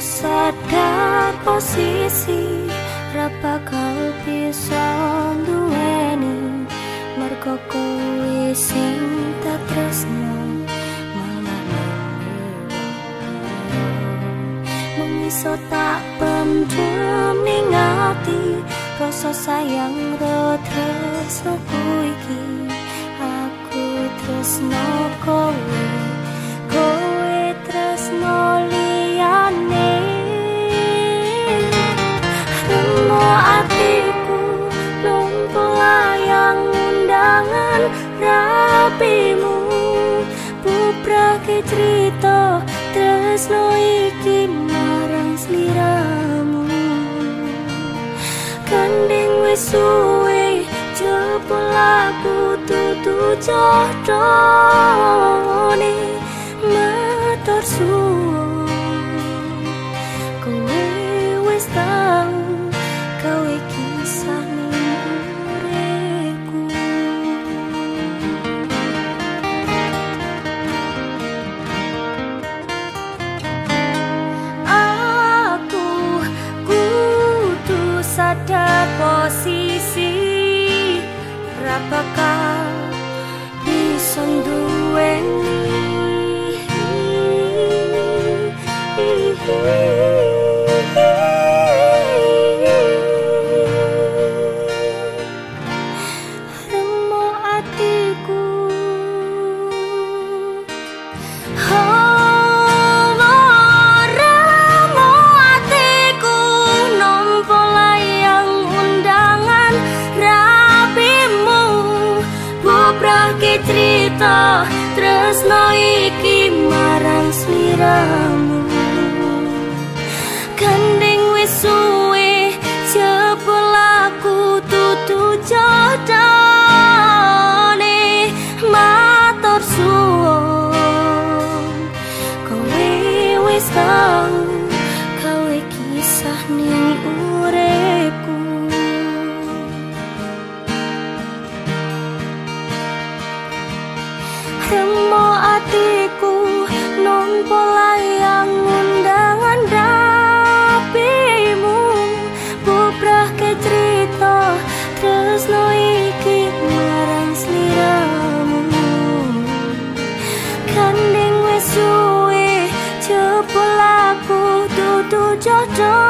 sadar posisi Rapa kau bisa duweni Mergo kowe sing tak tresno Mengiso tak pendem ning ati Rasa sayang ro tresno iki. Aku tresno Kowe Tresno iki marang sliramu. Kanding wis suwe Jepul aku tutu jodohne cerita tresno iki marang sliramu semua atiku nompo layang undangan rapimu. Bubrah ke cerita tresno iki marang seliramu kandeng wesue cepul aku tutu jodoh